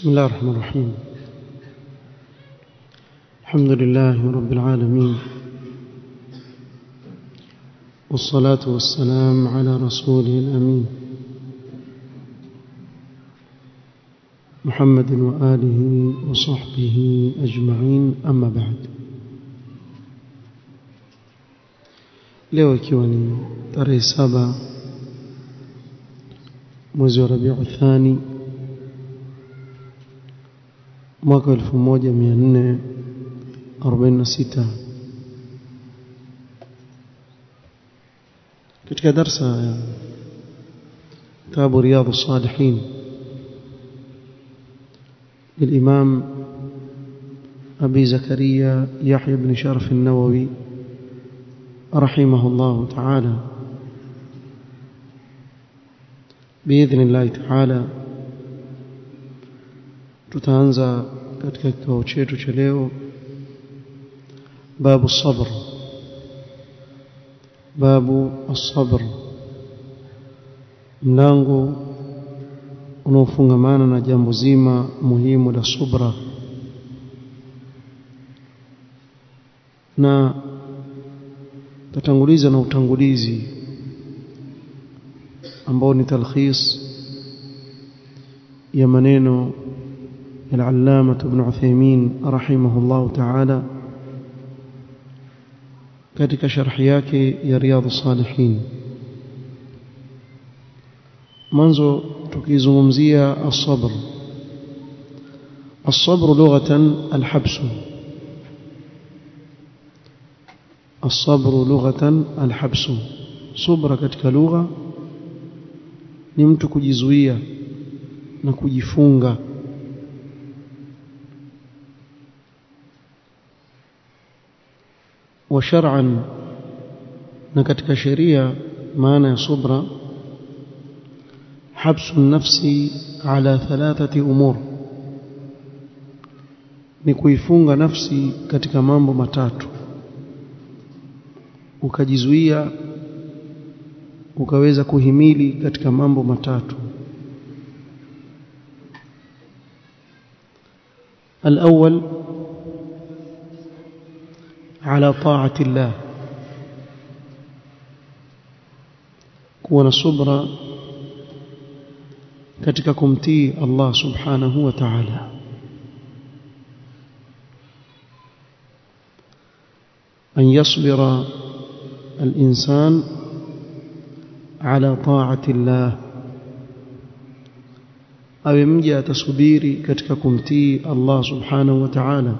بسم الله الرحمن الرحيم. الحمد لله رب العالمين. والصلاة والسلام على رسوله الأمين. محمد وآله وصحبه أجمعين. أما بعد. leo ikiwa ni tarehe saba rabiu thani mwaka 1446 katika darsa ya kitabu riyadh الصالحين للإمام أبي زكريا يحيى بن شرف النووي رحمه الله تعالى بإذن الله تعالى tutaanza katika kikao chetu cha leo babu sabr. Babu as-sabr. Mlango unaofungamana na jambo zima muhimu la subra. Na tatanguliza na utangulizi ambao ni talkhis ya maneno العلامة ابن عثيمين رحمه الله تعالى. كتك شرحياك يا رياض الصالحين. منذ تكيز ممزية الصبر. الصبر لغة الحبس. الصبر لغة الحبس. صبر كتك لغة. نمتك جزوية نكو جفونغا وشرعا na katika sheria maana ya subra habsu nafsi ala thalathati umur ni kuifunga nafsi katika mambo matatu ukajizuia ukaweza kuhimili katika mambo matatu الأول على طاعة الله. ونصبر كتككم تي الله سبحانه وتعالى أن يصبر الإنسان على طاعة الله أو يمجأ تصبيري كتككم تي الله سبحانه وتعالى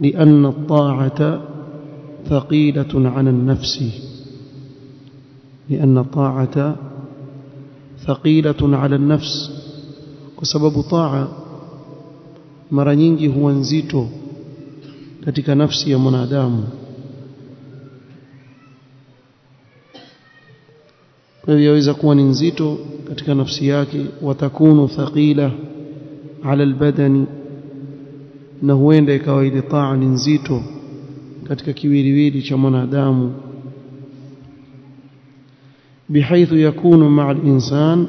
لأن الطاعة ثقيلة على النفس. لأن الطاعة ثقيلة على النفس. وسبب طاعة مرنينج هو انزيتو لتك نفسي من أدام ويويز أكون انزيتو لتك نفسي وتكون ثقيلة على البدن na huenda ikawa ile taa ni nzito katika kiwiliwili cha mwanadamu بحيث يكون مع الإنسان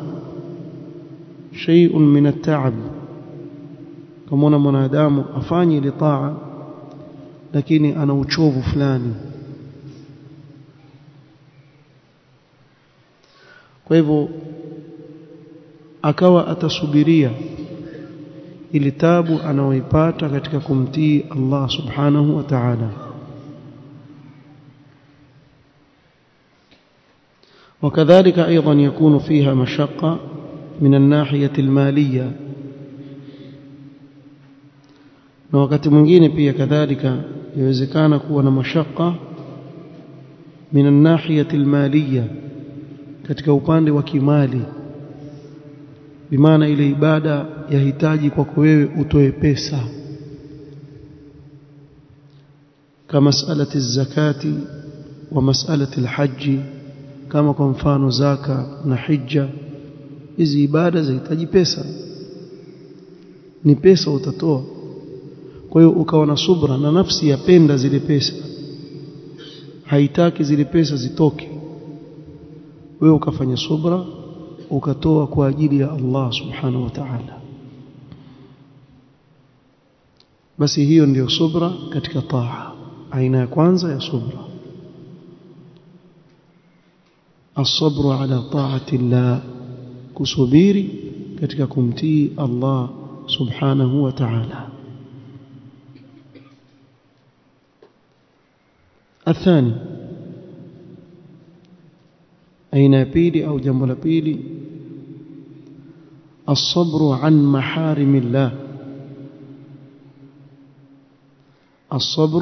شيء من التعب كما mwanadamu afanye ile taa lakini ana uchovu fulani kwa hivyo akawa atasubiria ili tabu anaoipata katika kumtii Allah subhanahu wa ta'ala وكذلك أيضا يكون فيها مشقة من الناحية المالية na wakati mwingine pia kadhalika yawezekana kuwa na mashaka min an-nahiyati al-maliyya katika upande wa kimali bimaana ile ibada yahitaji kwako wewe utoe pesa. Kama masalati zakati wa masalati alhaji kama kwa mfano zaka na hija hizi ibada zahitaji pesa. Ni pesa utatoa. Kwa hiyo ukawa na subra na nafsi yapenda zile pesa. Haitaki zile pesa zitoke. Wewe ukafanya subra ukatoa kwa ajili ya Allah subhanahu wa ta'ala basi hiyo ndiyo subra katika taa aina ya kwanza ya subra الصبر على طاعة الله katika kumtii Allah subhanahu wa ta'ala الثاني aina ya pili au jambo la pili الصبر عن محارم الله الصبر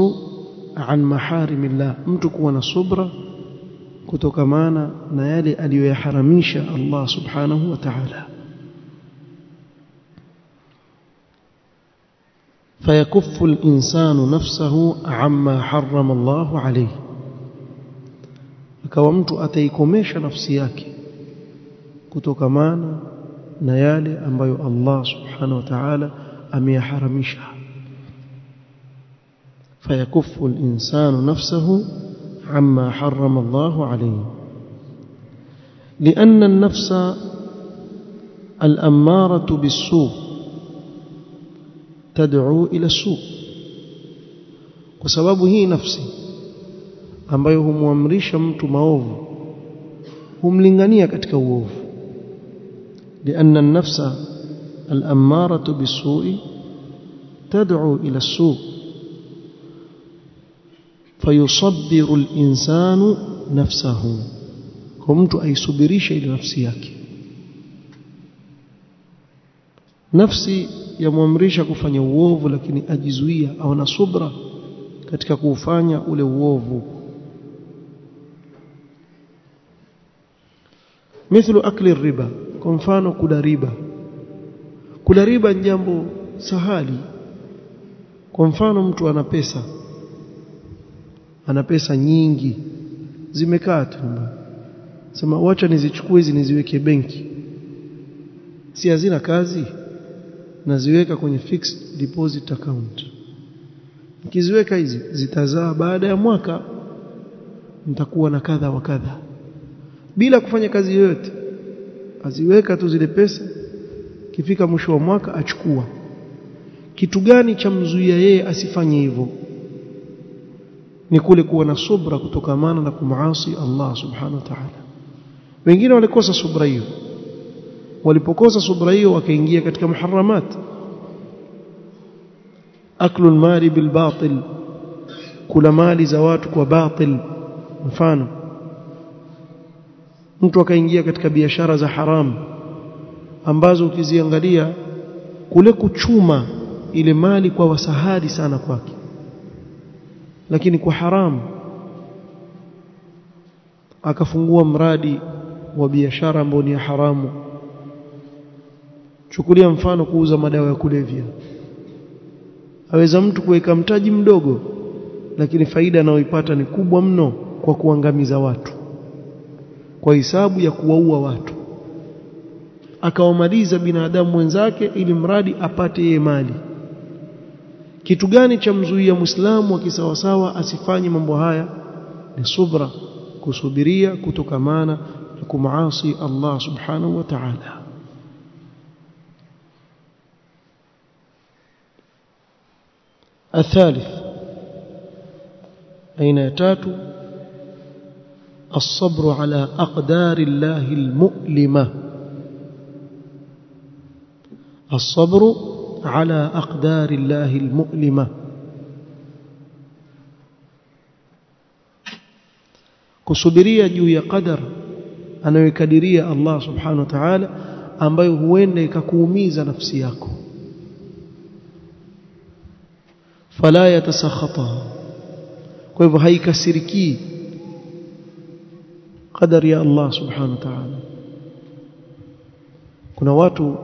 عن محارم الله mtu kuwa na subra kutokamana na yale aliyoyaharamisha Allah subhanahu wa ta'ala فيكف الإنسان نفسه عما حرم الله عليه akawa mtu ataikomesha nafsi yake kutokamana na yale ambayo Allah subhanahu wa ta'ala ameyaharamisha فيكف الإنسان نفسه عما حرم الله عليه لأن النفس الأمارة بالسوء تدعو إلى السوء وسبب هي نفسي ambayo humwamrisha mtu maovu humlingania katika uovu. Lianna an-nafsa al-ammaratu bisu'i tad'u ila as-su' fayusabbiru al-insanu nafsahu kwa mtu aisubirisha ile nafsi yake. Nafsi yamwamrisha kufanya uovu lakini ajizuia au na subra katika kuufanya ule uovu. Mithlu akli riba kwa mfano kula riba. Kula riba ni jambo sahali. Kwa mfano mtu ana pesa ana pesa nyingi zimekaa tu. Sema wacha nizichukue hizi niziweke benki. Si hazina kazi? Naziweka kwenye fixed deposit account. Nikiziweka hizi zitazaa. Baada ya mwaka nitakuwa na kadha wa kadha bila kufanya kazi yoyote aziweka tu zile pesa kifika mwisho wa mwaka achukua. Kitu gani cha mzuia yeye asifanye hivyo? Ni kule kuwa na subra kutokamana na kumaasi Allah subhanahu wa ta'ala. Wengine walikosa subra hiyo. Walipokosa subra hiyo wakaingia katika muharramat. Aklu almali bilbatil kula mali za watu kwa batil. Mfano mtu akaingia katika biashara za haramu ambazo ukiziangalia kule kuchuma ile mali kwa wasahadi sana kwake. Lakini kwa haramu akafungua mradi wa biashara ambao ni haramu. Chukulia mfano kuuza madawa ya kulevya. Aweza mtu kuweka mtaji mdogo lakini faida anayoipata ni kubwa mno kwa kuangamiza watu kwa hisabu ya kuwaua watu akawamaliza binadamu wenzake ili mradi apate yeye mali kitu gani cha mzuia muislamu wa kisawasawa asifanye mambo haya ni subra kusubiria kutokamana na kumaasi Allah subhanahu wa ta'ala الثالث أين يتات الصبر على أقدار الله المؤلمة. الصبر على أقدار الله المؤلمة. كسبرية جوية قدر أنا يكدرية الله سبحانه وتعالى أن بيهوين يككوميز نفسياكو فلا يتسخطها كيف هيك سركيه qadar ya Allah subhanahu wa ta'ala. Kuna watu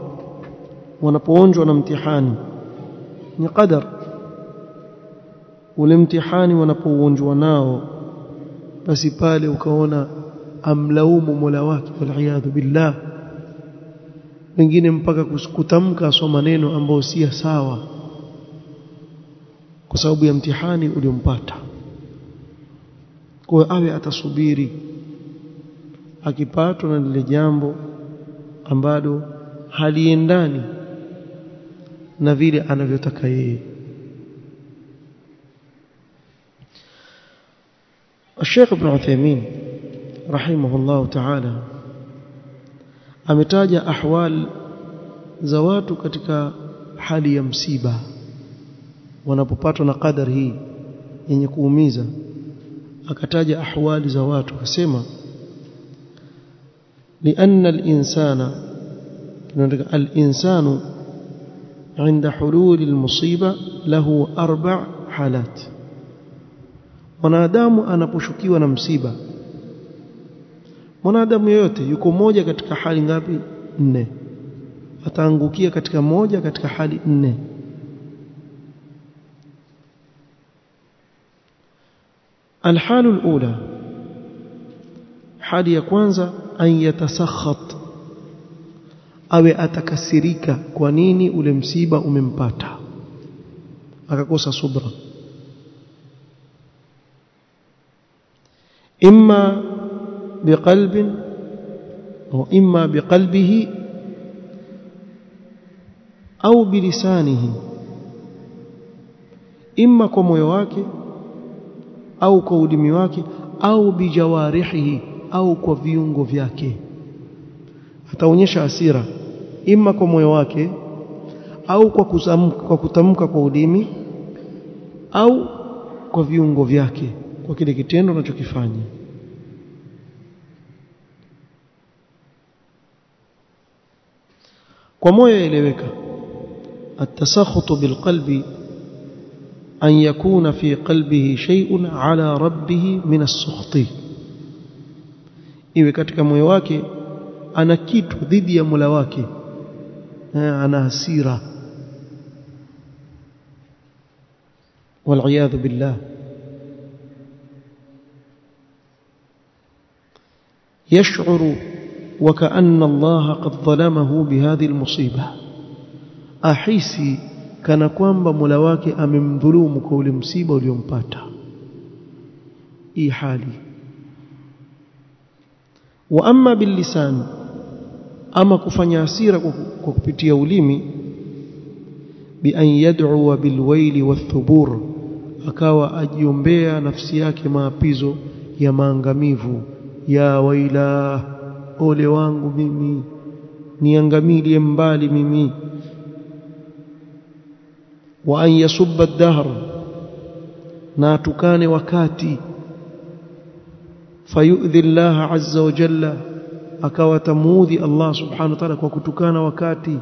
wanapoonjwa na mtihani ni qadar. Ule mtihani wanapouonjwa nao basi pale ukaona amlaumu Mola wake waliyadhu billah. Wengine mpaka kutamka so maneno ambayo si sawa kwa sababu ya mtihani uliompata. Kwa awe atasubiri akipatwa na lile jambo ambalo haliendani na vile anavyotaka yeye الشيخ ابن عثيمين رحمه الله تعالى ametaja ahwal za watu katika hali ya msiba wanapopatwa na qadar hii yenye kuumiza akataja ahwali za watu akasema لأن الإنسان الإنسان عند حلول المصيبة له أربع حالات mwanadamu anaposhukiwa na msiba mwanadamu yoyote yuko moja katika hali ngapi nne ataangukia katika moja katika hali nne الحال الأولى hali ya kwanza an yatasakhat awe atakasirika kwa nini ule msiba umempata akakosa subra imma biqalbin au imma biqalbihi au bilisanihi imma kwa moyo wake au kwa ulimi wake au bijawarihi au kwa viungo vyake ataonyesha hasira ima kwa moyo wake au kwa kutamka kwa kutamka kwa ulimi au kwa viungo vyake kwa kile kitendo anachokifanya kwa moyo yaeleweka التسخط بالقلب أن يكون في قلبه شيء على ربه من السخط iwe katika moyo wake ana kitu dhidi ya Mola wake ana hasira والعياذ بالله يشعر وكأن الله قد ظلمه بهذه المصيبة أحيسي kwamba Mola wake amemdhulumu kwa ule msiba uliompata hii hali wa amma billisan ama kufanya hasira kwa kupitia ulimi bi an yad'u bilwaili wathubur akawa ajiombea nafsi yake maapizo ya maangamivu. Ya waila ole wangu mimi niangamilie mbali mimi. Wa an yasubba ad-dahr na atukane wakati fayudhi Allah azza wa jalla akawa tamuudhi Allah subhanahu wa ta'ala kwa kutukana wakati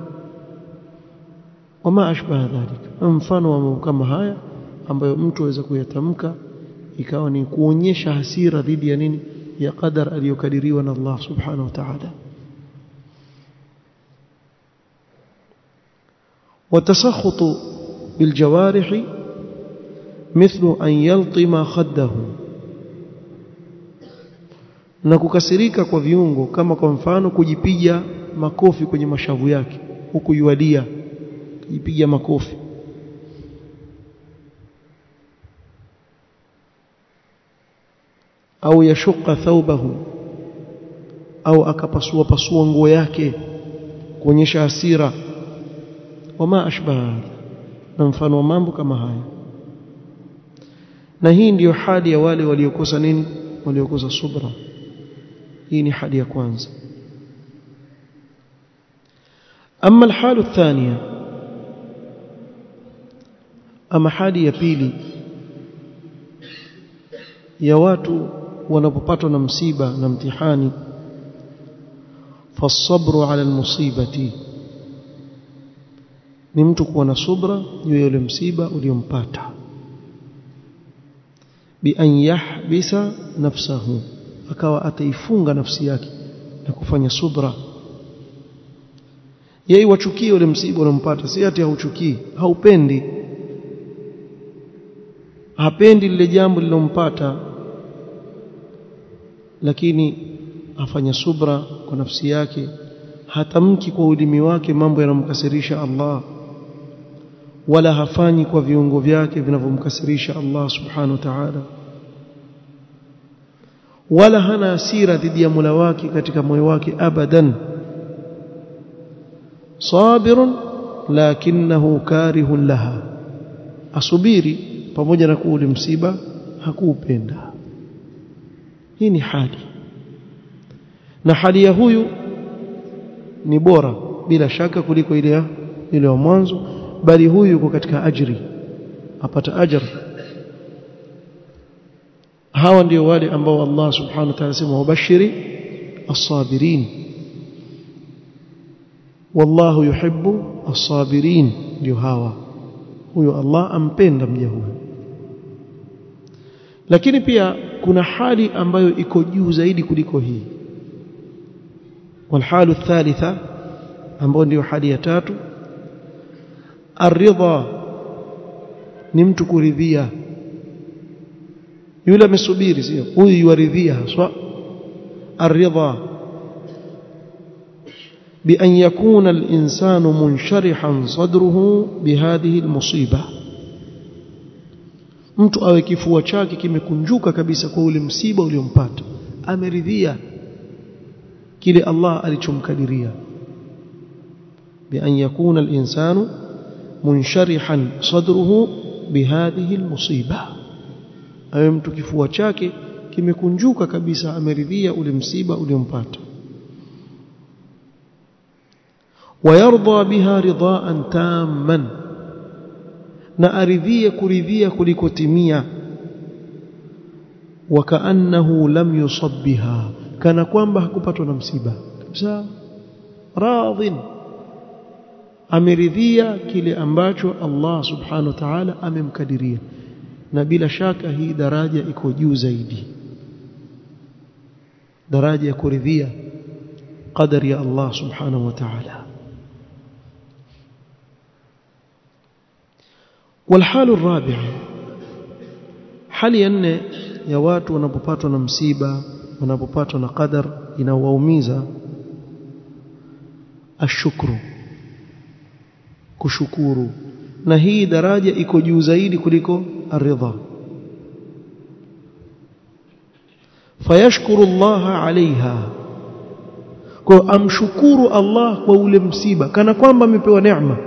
wama ashbaha dhalika mfano wa ambayo mtu aweza kuyatamka ikawa ni kuonyesha hasira dhidi ya nini ya qadar aliyokadiriwa na Allah subhanahu wa ta'ala وتسخط بالجوارح مثل أن يلطم خده na kukasirika kwa viungo kama kwa mfano kujipiga makofi kwenye mashavu yake huku yuadia kujipiga makofi. Au yashuka thawbahu au akapasua pasua nguo yake kuonyesha hasira. Wama ashbaha na mfano wa mambo kama haya na hii ndiyo hali ya wale waliokosa nini? Waliokosa subra hii ni hali ya kwanza. Ama alhalu thania ama hali ya pili ya watu wanapopatwa na msiba na mtihani fasabru ala almusibati ni mtu kuwa na subra juu ya ule msiba uliompata bi an yahbisa nafsahu akawa ataifunga nafsi yake na kufanya subra. Yeye wachukie ule msiba unampata. Si ati hauchukii haupendi. Hapendi lile jambo lilompata lakini afanya subra kwa nafsi yake. Hatamki kwa ulimi wake mambo yanamkasirisha Allah wala hafanyi kwa viungo vyake vinavyomkasirisha Allah subhanahu wa ta'ala wala hana asira dhidi ya mula wake katika moyo wake abadan. Sabirun lakinahu karihun laha. Asubiri pamoja na kuwa msiba hakuupenda. Hii ni hali. Na hali ya huyu ni bora bila shaka kuliko ile ile ya mwanzo bali huyu yuko katika ajri. Apata ajr hawa ndio wale ambao Allah subhanahu wa ta'ala sema wabashiri as-sabirin wallahu yuhibbu as-sabirin ndio hawa huyo Allah ampenda mja huyo lakini pia kuna hali ambayo iko juu zaidi kuliko hii والحال الثالثه ambayo ndio hali ya tatu aridha ni mtu kuridhia Yule amesubiri sio huyu yuridhia haswa aridha بأن يكون الإنسان منشرحا صدره بهذه المصيبة mtu awe kifua chake kimekunjuka kabisa kwa ule msiba uliompata ameridhia kile Allah alichomkadiria بأن يكون الإنسان منشرحا صدره بهذه المصيبة awe mtu kifua chake kimekunjuka kabisa ameridhia ule msiba uliompata. Wayarda biha ridhaan tamman na aridhie kuridhia kulikotimia wakaannahu lam yusab biha kana kwamba hakupatwa na msiba. Kabisa radhin. Ameridhia kile ambacho Allah subhanahu wa ta'ala amemkadiria na bila shaka hii daraja iko juu zaidi daraja ya kuridhia qadari ya Allah subhanahu wa ta'ala والحال الرابعه hali ya nne ya watu wanapopatwa na msiba wanapopatwa na qadar inawaumiza ashukuru kushukuru na hii daraja iko juu zaidi kuliko aridha fayashkuru الله alaiha kwa amshukuru Allah kwa ule msiba. Kana kwamba amepewa neema.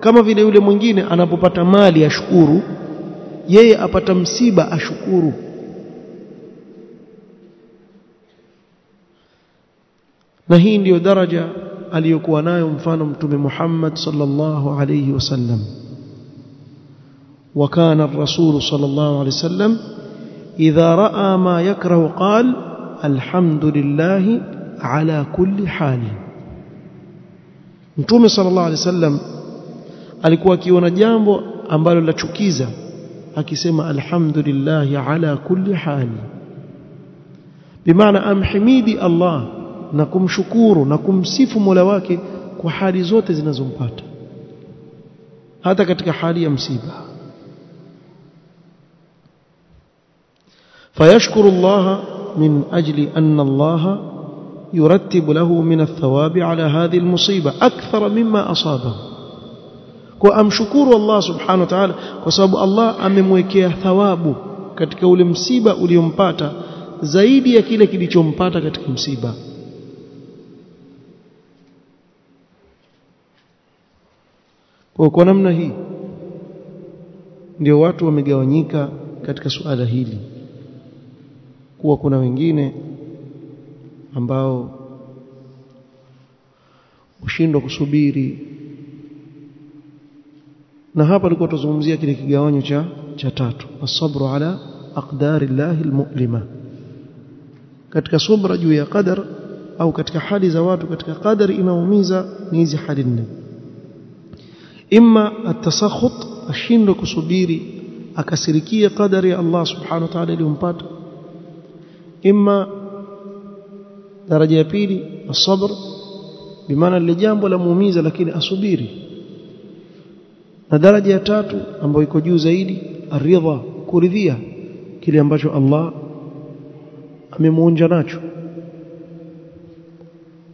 Kama vile yule mwingine anapopata mali ashukuru yeye apata msiba ashukuru. Na hii ndiyo daraja aliyokuwa nayo mfano mtume Muhammad sallallahu alayhi wasallam وكان الرسول صلى الله عليه وسلم إذا رأى ما يكره قال الحمد لله على كل حال متوم صلى الله عليه وسلم alikuwa akiona jambo ambalo lachukiza akisema alhamdulillah ala kulli hali bimaana amhimidi Allah na kumshukuru na kumsifu Mola wake kwa hali zote zinazompata hata katika hali ya msiba فيشكر الله من أجل أن الله يرتب له من الثواب على هذه المصيبة أكثر مما أصابه kwa amshukuru Allah subhanahu wa ta'ala kwa sababu Allah amemwekea thawabu katika ule msiba uliompata zaidi ya kile kilichompata katika msiba kwa kwa namna hii ndio watu wamegawanyika katika suala hili kuwa kuna wengine ambao ushindwa kusubiri. Na hapa tulikuwa tuzungumzia kile kigawanyo cha cha tatu asabru ala aqdari llahi almu'lima. Katika subra juu ya qadar au katika hali za watu katika qadari inaumiza ni hizi hali nne. Imma atasakhut ashindwa kusubiri akasirikia qadari ya Allah subhanahu wa ta'ala iliyompata imma daraja ya pili asabr bimaana lile jambo la muumiza lakini asubiri. Na daraja ya tatu ambayo iko juu zaidi aridha kuridhia kile ambacho Allah amemuonja nacho.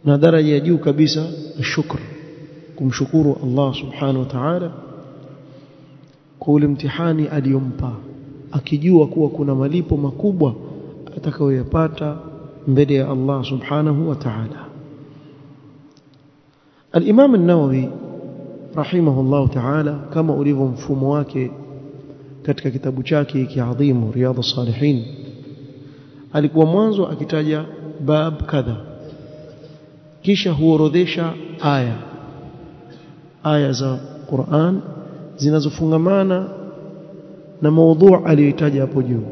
Na daraja ya juu kabisa shukr kumshukuru Allah subhanahu wa ta'ala kwa ule mtihani aliyompa akijua kuwa kuna malipo makubwa atakayoyapata mbele ya Allah subhanahu wa ta'ala. al-Imam an-Nawawi rahimahullahu ta'ala kama ulivyo mfumo wake katika kitabu chake hiki adhimu riyadhus salihin alikuwa mwanzo akitaja bab kadha. Kisha huorodhesha aya. Aya za Qur'an zinazofungamana na maudhu aliyotaja hapo juu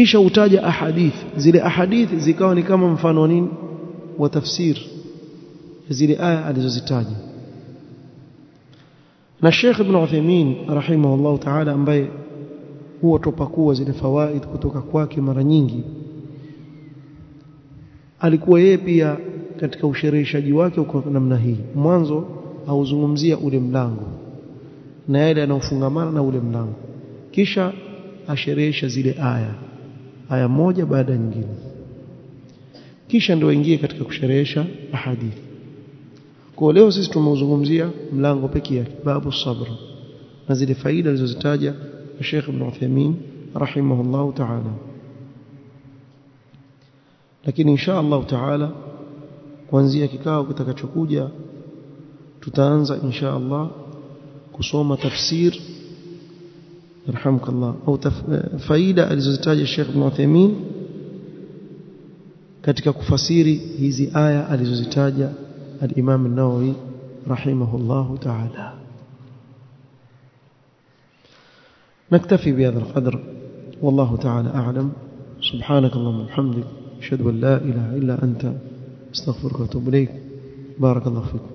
kisha utaja ahadith. Zile ahadith zikawa ni kama mfano nini? Wa tafsir. Zile aya alizozitaja. Na Sheikh Ibn Uthaymeen rahimahullah ta'ala ambaye huwa topakuwa zile fawaid kutoka kwake mara nyingi alikuwa yeye pia katika ushereheshaji wake uko namna hii. Mwanzo auzungumzia ule mlango na yale yanayofungamana na ule mlango. Kisha asherehesha zile aya aya moja baada nyingine. Kisha ndio ingie katika kusherehesha ahadithi. Kwa leo sisi tumeuzungumzia mlango pekee yake babu sabra na zile faida alizozitaja Sheikh Ibn Uthaymeen rahimahullah ta'ala. Lakini insha Allah ta'ala kuanzia kikao kitakachokuja tutaanza insha Allah kusoma tafsir yarhamkallah au faida alizozitaja Sheikh Ibn Uthaymeen katika kufasiri hizi aya alizozitaja al-Imam an-Nawawi rahimahullah ta'ala نكتفي بهذا القدر والله تعالى أعلم سبحانك اللهم وبحمدك أشهد أن لا إله إلا أنت استغفرك وأتوب إليك بارك الله فيكم